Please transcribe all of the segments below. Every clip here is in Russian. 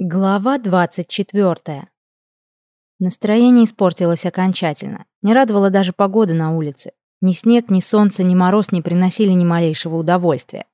Глава 24. Настроение испортилось окончательно. Не радовала даже погода на улице. Ни снег, ни солнце, ни мороз не приносили ни малейшего удовольствия.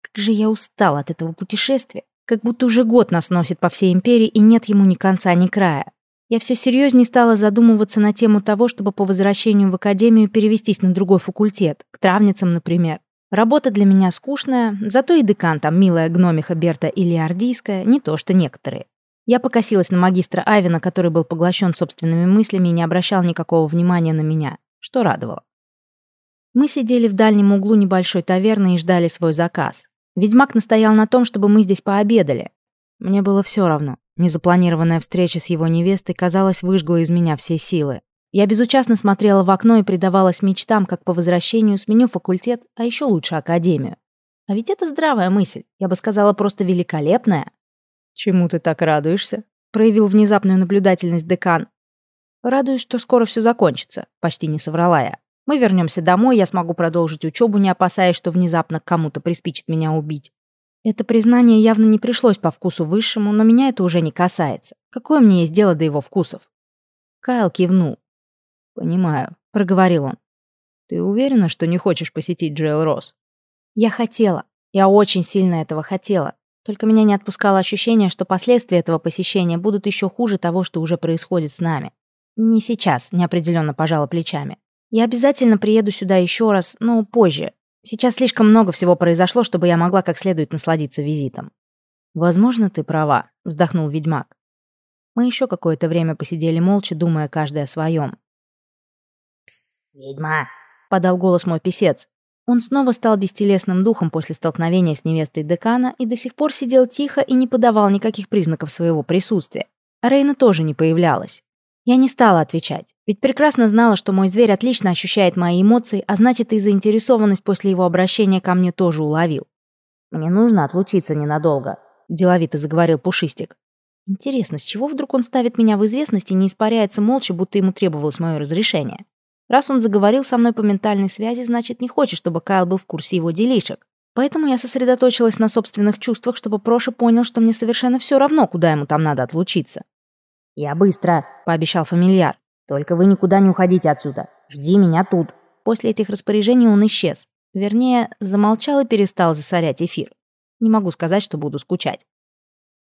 Как же я устал от этого путешествия. Как будто уже год нас носит по всей империи, и нет ему ни конца, ни края. Я все серьезнее стала задумываться на тему того, чтобы по возвращению в академию перевестись на другой факультет, к травницам, например. Работа для меня скучная, зато и декан там милая гномиха Берта Ильярдийская, не то что некоторые. Я покосилась на магистра Айвина, который был поглощен собственными мыслями и не обращал никакого внимания на меня, что радовало. Мы сидели в дальнем углу небольшой таверны и ждали свой заказ. Ведьмак настоял на том, чтобы мы здесь пообедали. Мне было все равно. Незапланированная встреча с его невестой, казалось, выжгла из меня все силы. Я безучастно смотрела в окно и предавалась мечтам, как по возвращению сменю факультет, а еще лучше академию. А ведь это здравая мысль, я бы сказала, просто великолепная. «Чему ты так радуешься?» — проявил внезапную наблюдательность декан. «Радуюсь, что скоро все закончится», — почти не соврала я. «Мы вернемся домой, я смогу продолжить учебу, не опасаясь, что внезапно кому-то приспичит меня убить». Это признание явно не пришлось по вкусу высшему, но меня это уже не касается. Какое мне есть дело до его вкусов? Кайл кивнул. «Понимаю», — проговорил он. «Ты уверена, что не хочешь посетить Джоэл Росс?» «Я хотела. Я очень сильно этого хотела. Только меня не отпускало ощущение, что последствия этого посещения будут еще хуже того, что уже происходит с нами. Не сейчас, неопределенно пожала плечами. Я обязательно приеду сюда еще раз, но позже. Сейчас слишком много всего произошло, чтобы я могла как следует насладиться визитом. Возможно, ты права, вздохнул ведьмак. Мы еще какое-то время посидели молча, думая каждый о своем. «Ведьма!» — подал голос мой писец. Он снова стал бестелесным духом после столкновения с невестой декана и до сих пор сидел тихо и не подавал никаких признаков своего присутствия. Рейна тоже не появлялась. Я не стала отвечать, ведь прекрасно знала, что мой зверь отлично ощущает мои эмоции, а значит и заинтересованность после его обращения ко мне тоже уловил. «Мне нужно отлучиться ненадолго», — деловито заговорил Пушистик. Интересно, с чего вдруг он ставит меня в известность и не испаряется молча, будто ему требовалось мое разрешение? Раз он заговорил со мной по ментальной связи, значит, не хочет, чтобы Кайл был в курсе его делишек. Поэтому я сосредоточилась на собственных чувствах, чтобы Проша понял, что мне совершенно все равно, куда ему там надо отлучиться. «Я быстро», — пообещал фамильяр. «Только вы никуда не уходите отсюда. Жди меня тут». После этих распоряжений он исчез. Вернее, замолчал и перестал засорять эфир. Не могу сказать, что буду скучать.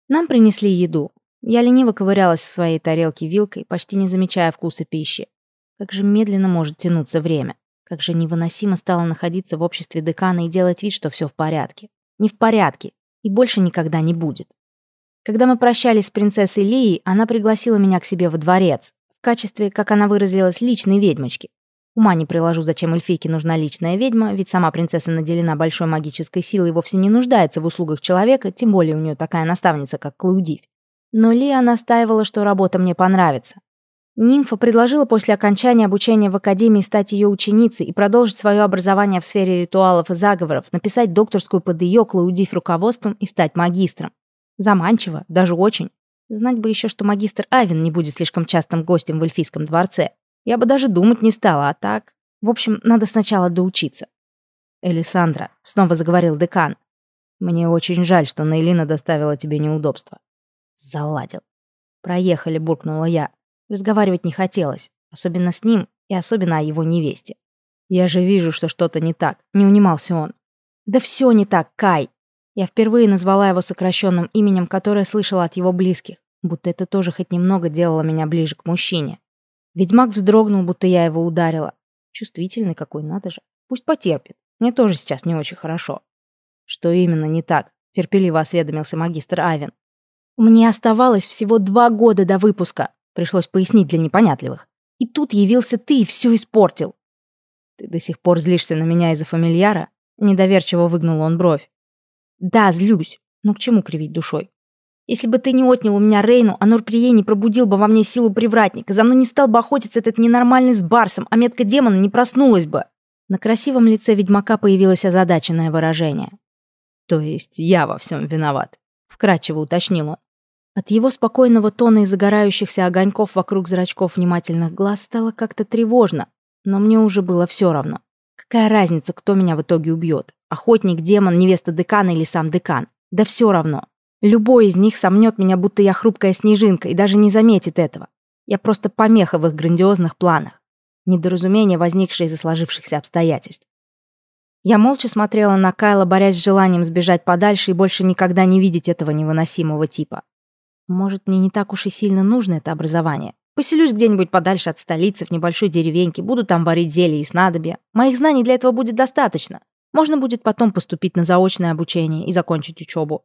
Нам принесли еду. Я лениво ковырялась в своей тарелке вилкой, почти не замечая вкуса пищи. Как же медленно может тянуться время. Как же невыносимо стало находиться в обществе декана и делать вид, что все в порядке. Не в порядке. И больше никогда не будет. Когда мы прощались с принцессой Лией, она пригласила меня к себе во дворец. В качестве, как она выразилась, личной ведьмочки. Ума не приложу, зачем эльфийке нужна личная ведьма, ведь сама принцесса наделена большой магической силой и вовсе не нуждается в услугах человека, тем более у нее такая наставница, как Клаудив. Но Лия настаивала, что работа мне понравится. Нимфа предложила после окончания обучения в академии стать ее ученицей и продолжить свое образование в сфере ритуалов и заговоров, написать докторскую под ее клаудив руководством и стать магистром. Заманчиво, даже очень. Знать бы еще, что магистр Авен не будет слишком частым гостем в эльфийском дворце. Я бы даже думать не стала, а так... В общем, надо сначала доучиться. «Элисандра», — снова заговорил декан, — «мне очень жаль, что Нейлина доставила тебе неудобства». «Заладил». «Проехали», — буркнула я. Разговаривать не хотелось, особенно с ним и особенно о его невесте. «Я же вижу, что что-то не так», — не унимался он. «Да все не так, Кай!» Я впервые назвала его сокращенным именем, которое слышала от его близких, будто это тоже хоть немного делало меня ближе к мужчине. Ведьмак вздрогнул, будто я его ударила. Чувствительный какой, надо же. Пусть потерпит. Мне тоже сейчас не очень хорошо. Что именно не так? Терпеливо осведомился магистр Авен. Мне оставалось всего два года до выпуска. Пришлось пояснить для непонятливых. И тут явился ты и все испортил. Ты до сих пор злишься на меня из-за фамильяра? Недоверчиво выгнул он бровь. Да, злюсь. Но к чему кривить душой? Если бы ты не отнял у меня Рейну, а Норприе не пробудил бы во мне силу привратника, за мной не стал бы охотиться этот ненормальный с Барсом, а метка демона не проснулась бы. На красивом лице ведьмака появилось озадаченное выражение. То есть я во всем виноват, вкратчиво уточнил он. От его спокойного тона и загорающихся огоньков вокруг зрачков внимательных глаз стало как-то тревожно, но мне уже было все равно. Какая разница, кто меня в итоге убьет? Охотник, демон, невеста декана или сам декан? Да все равно. Любой из них сомнет меня, будто я хрупкая снежинка, и даже не заметит этого. Я просто помеха в их грандиозных планах. Недоразумение, возникшее из-за сложившихся обстоятельств. Я молча смотрела на Кайла, борясь с желанием сбежать подальше и больше никогда не видеть этого невыносимого типа. Может, мне не так уж и сильно нужно это образование. Поселюсь где-нибудь подальше от столицы, в небольшой деревеньке, буду там варить зелья и снадобья. Моих знаний для этого будет достаточно. Можно будет потом поступить на заочное обучение и закончить учебу.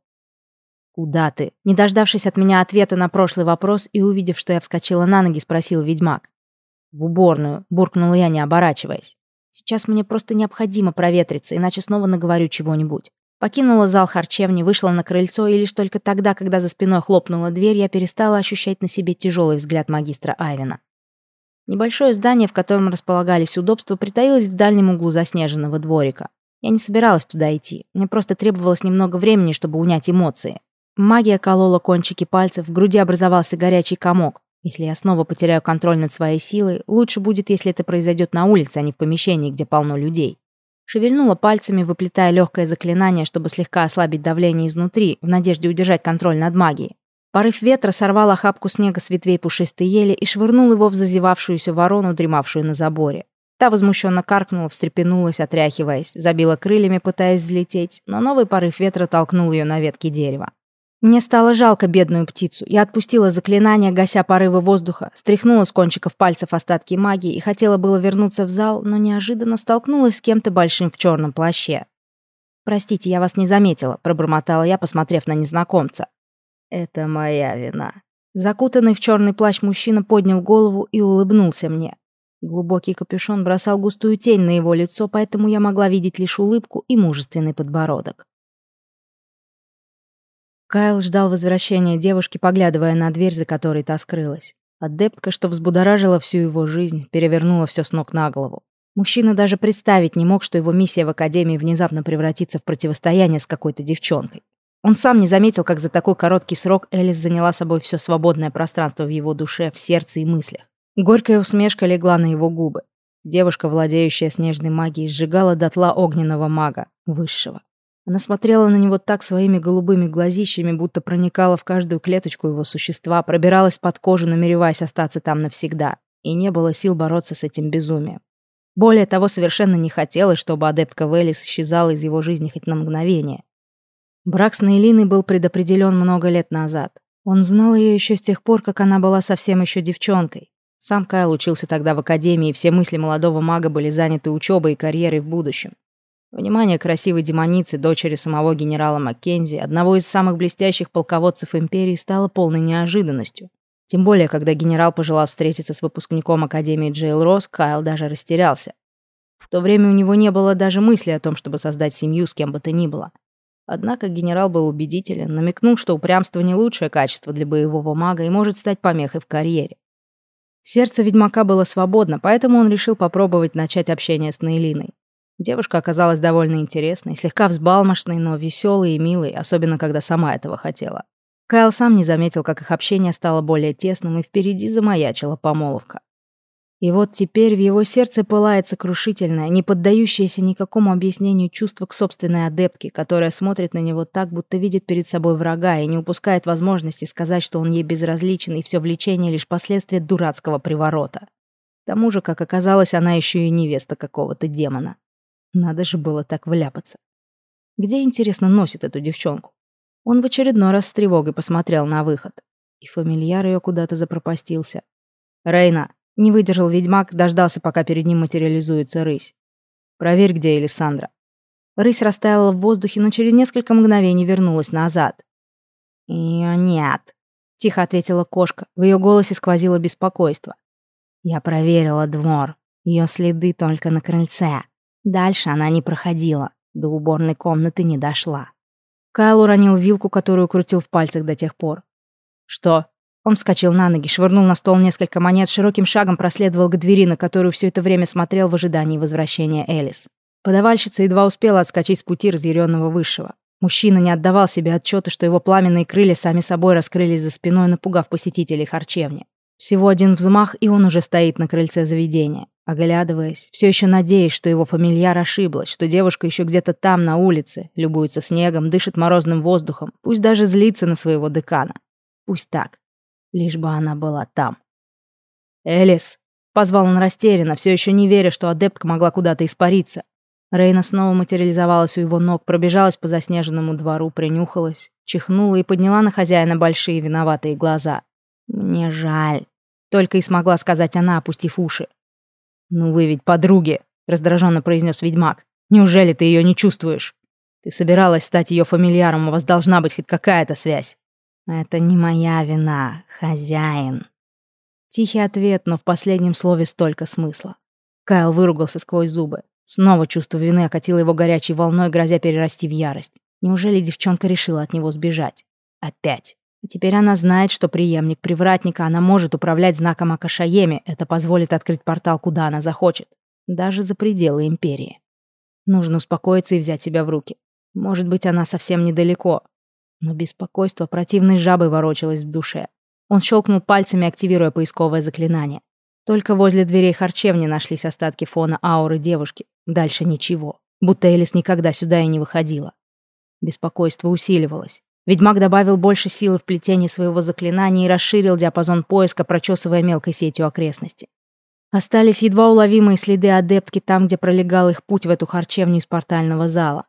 «Куда ты?» Не дождавшись от меня ответа на прошлый вопрос и увидев, что я вскочила на ноги, спросил ведьмак. «В уборную», — буркнула я, не оборачиваясь. Сейчас мне просто необходимо проветриться, иначе снова наговорю чего-нибудь. Покинула зал харчевни, вышла на крыльцо, и лишь только тогда, когда за спиной хлопнула дверь, я перестала ощущать на себе тяжелый взгляд магистра Айвина. Небольшое здание, в котором располагались удобства, притаилось в дальнем углу заснеженного дворика. Я не собиралась туда идти, мне просто требовалось немного времени, чтобы унять эмоции. Магия колола кончики пальцев, в груди образовался горячий комок. Если я снова потеряю контроль над своей силой, лучше будет, если это произойдет на улице, а не в помещении, где полно людей. Шевельнула пальцами, выплетая легкое заклинание, чтобы слегка ослабить давление изнутри, в надежде удержать контроль над магией. Порыв ветра сорвал охапку снега с ветвей пушистой ели и швырнул его в зазевавшуюся ворону, дремавшую на заборе. Та возмущенно каркнула, встрепенулась, отряхиваясь, забила крыльями, пытаясь взлететь, но новый порыв ветра толкнул ее на ветке дерева. Мне стало жалко бедную птицу. Я отпустила заклинание, гася порывы воздуха, стряхнула с кончиков пальцев остатки магии и хотела было вернуться в зал, но неожиданно столкнулась с кем-то большим в черном плаще. «Простите, я вас не заметила», — пробормотала я, посмотрев на незнакомца. «Это моя вина». Закутанный в черный плащ мужчина поднял голову и улыбнулся мне. Глубокий капюшон бросал густую тень на его лицо, поэтому я могла видеть лишь улыбку и мужественный подбородок. Кайл ждал возвращения девушки, поглядывая на дверь, за которой та скрылась. Адептка, что взбудоражила всю его жизнь, перевернула все с ног на голову. Мужчина даже представить не мог, что его миссия в Академии внезапно превратится в противостояние с какой-то девчонкой. Он сам не заметил, как за такой короткий срок Элис заняла собой все свободное пространство в его душе, в сердце и мыслях. Горькая усмешка легла на его губы. Девушка, владеющая снежной магией, сжигала дотла огненного мага, высшего. Она смотрела на него так своими голубыми глазищами, будто проникала в каждую клеточку его существа, пробиралась под кожу, намереваясь остаться там навсегда. И не было сил бороться с этим безумием. Более того, совершенно не хотелось, чтобы адептка Велис исчезала из его жизни хоть на мгновение. Брак с Нейлиной был предопределен много лет назад. Он знал ее еще с тех пор, как она была совсем еще девчонкой. Сам Кайл учился тогда в академии, и все мысли молодого мага были заняты учебой и карьерой в будущем. Внимание красивой демоницы, дочери самого генерала Маккензи, одного из самых блестящих полководцев империи, стало полной неожиданностью. Тем более, когда генерал пожелал встретиться с выпускником Академии Джейл Росс, Кайл даже растерялся. В то время у него не было даже мысли о том, чтобы создать семью с кем бы то ни было. Однако генерал был убедителен, намекнул, что упрямство не лучшее качество для боевого мага и может стать помехой в карьере. Сердце ведьмака было свободно, поэтому он решил попробовать начать общение с Нейлиной. Девушка оказалась довольно интересной, слегка взбалмошной, но веселой и милой, особенно когда сама этого хотела. Кайл сам не заметил, как их общение стало более тесным, и впереди замаячила помолвка. И вот теперь в его сердце пылает сокрушительное, не поддающееся никакому объяснению чувство к собственной адептке, которая смотрит на него так, будто видит перед собой врага и не упускает возможности сказать, что он ей безразличен, и все влечение лишь последствия дурацкого приворота. К тому же, как оказалось, она еще и невеста какого-то демона. Надо же было так вляпаться. Где, интересно, носит эту девчонку? Он в очередной раз с тревогой посмотрел на выход. И фамильяр ее куда-то запропастился. «Рейна!» — не выдержал ведьмак, дождался, пока перед ним материализуется рысь. «Проверь, где Элисандра». Рысь растаяла в воздухе, но через несколько мгновений вернулась назад. «Её нет», — тихо ответила кошка. В ее голосе сквозило беспокойство. «Я проверила двор. Ее следы только на крыльце. Дальше она не проходила, до уборной комнаты не дошла. Кайл уронил вилку, которую крутил в пальцах до тех пор. «Что?» Он вскочил на ноги, швырнул на стол несколько монет, широким шагом проследовал к двери, на которую все это время смотрел в ожидании возвращения Элис. Подавальщица едва успела отскочить с пути разъяренного высшего. Мужчина не отдавал себе отчета, что его пламенные крылья сами собой раскрылись за спиной, напугав посетителей харчевни. Всего один взмах, и он уже стоит на крыльце заведения, оглядываясь, все еще надеясь, что его фамильяр ошиблась, что девушка еще где-то там, на улице, любуется снегом, дышит морозным воздухом, пусть даже злится на своего декана. Пусть так, лишь бы она была там. «Элис!» — позвал он растерянно, все еще не веря, что адептка могла куда-то испариться. Рейна снова материализовалась у его ног, пробежалась по заснеженному двору, принюхалась, чихнула и подняла на хозяина большие виноватые глаза. «Мне жаль», — только и смогла сказать она, опустив уши. «Ну вы ведь подруги», — раздраженно произнес ведьмак. «Неужели ты ее не чувствуешь? Ты собиралась стать ее фамильяром, у вас должна быть хоть какая-то связь». «Это не моя вина, хозяин». Тихий ответ, но в последнем слове столько смысла. Кайл выругался сквозь зубы. Снова чувство вины окатило его горячей волной, грозя перерасти в ярость. Неужели девчонка решила от него сбежать? Опять. А теперь она знает, что преемник привратника, она может управлять знаком Акашаеми. Это позволит открыть портал, куда она захочет. Даже за пределы Империи. Нужно успокоиться и взять себя в руки. Может быть, она совсем недалеко. Но беспокойство противной жабой ворочалось в душе. Он щелкнул пальцами, активируя поисковое заклинание. Только возле дверей харчевни нашлись остатки фона ауры девушки. Дальше ничего. Будто Элис никогда сюда и не выходила. Беспокойство усиливалось. Ведьмак добавил больше силы в плетение своего заклинания и расширил диапазон поиска, прочесывая мелкой сетью окрестности. Остались едва уловимые следы адептки там, где пролегал их путь в эту харчевню из портального зала.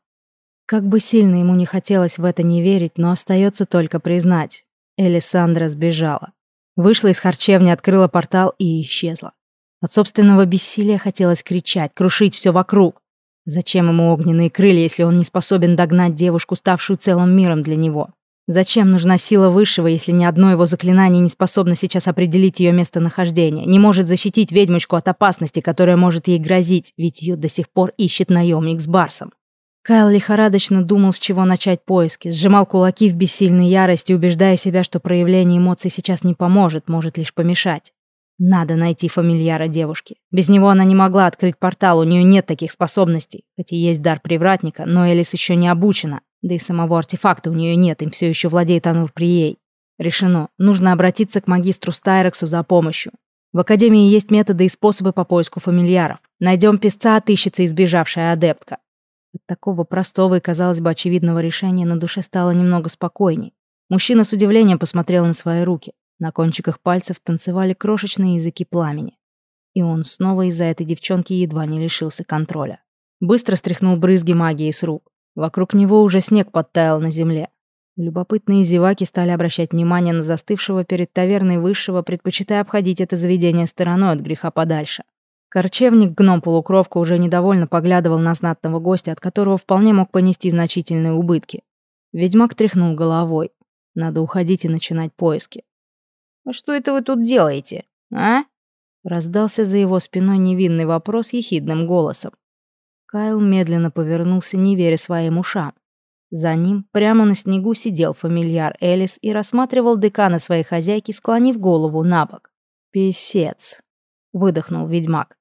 Как бы сильно ему не хотелось в это не верить, но остается только признать. Элисандра сбежала. Вышла из харчевни, открыла портал и исчезла. От собственного бессилия хотелось кричать, крушить все вокруг. Зачем ему огненные крылья, если он не способен догнать девушку, ставшую целым миром для него? Зачем нужна сила Высшего, если ни одно его заклинание не способно сейчас определить ее местонахождение, не может защитить ведьмочку от опасности, которая может ей грозить, ведь ее до сих пор ищет наемник с Барсом? Кайл лихорадочно думал, с чего начать поиски, сжимал кулаки в бессильной ярости, убеждая себя, что проявление эмоций сейчас не поможет, может лишь помешать. Надо найти фамильяра девушки. Без него она не могла открыть портал, у нее нет таких способностей. Хоть и есть дар привратника, но Элис еще не обучена. Да и самого артефакта у нее нет, им все еще владеет Анур Прией. Решено. Нужно обратиться к магистру Стайрексу за помощью. В Академии есть методы и способы по поиску фамильяров. Найдем песца, отыщется избежавшая адептка. От такого простого и, казалось бы, очевидного решения на душе стало немного спокойней. Мужчина с удивлением посмотрел на свои руки. На кончиках пальцев танцевали крошечные языки пламени. И он снова из-за этой девчонки едва не лишился контроля. Быстро стряхнул брызги магии с рук. Вокруг него уже снег подтаял на земле. Любопытные зеваки стали обращать внимание на застывшего перед таверной высшего, предпочитая обходить это заведение стороной от греха подальше. Корчевник, гном-полукровка, уже недовольно поглядывал на знатного гостя, от которого вполне мог понести значительные убытки. Ведьмак тряхнул головой. Надо уходить и начинать поиски. «А что это вы тут делаете, а?» Раздался за его спиной невинный вопрос ехидным голосом. Кайл медленно повернулся, не веря своим ушам. За ним прямо на снегу сидел фамильяр Элис и рассматривал декана своей хозяйки, склонив голову на бок. «Песец», — выдохнул ведьмак.